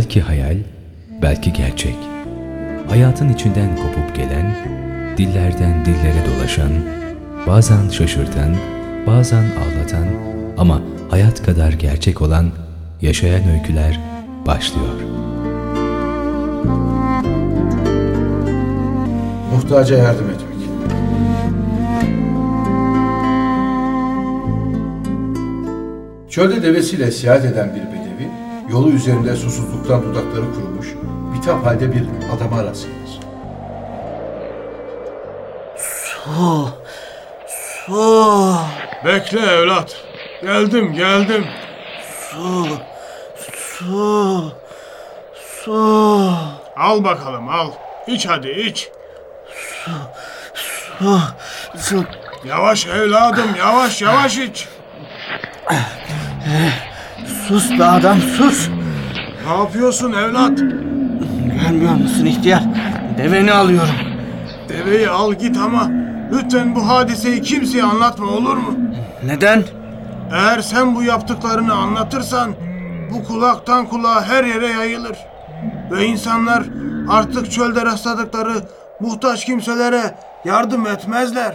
Belki hayal, belki gerçek. Hayatın içinden kopup gelen, dillerden dillere dolaşan, bazen şaşırtan, bazen ağlatan ama hayat kadar gerçek olan yaşayan öyküler başlıyor. Muhtaca yardım etmek. Çölde devesiyle seyahat eden bir bedevi, yolu üzerinde susuzluktan dudakları kurumuş, bitap halde bir adama rast gelir. Su. Su. Bekle evlat. Geldim geldim. Su. Su. Su. Al bakalım al. İç hadi iç. Su. Su. Yavaş evladım yavaş yavaş iç. Sus be adam sus. Ne yapıyorsun evlat? Görmüyor musun ihtiyar? Deveni alıyorum. Deveyi al git ama lütfen bu hadiseyi kimseye anlatma olur mu? Neden? Eğer sen bu yaptıklarını anlatırsan bu kulaktan kulağa her yere yayılır. Ve insanlar artık çölde rastladıkları muhtaç kimselere yardım etmezler.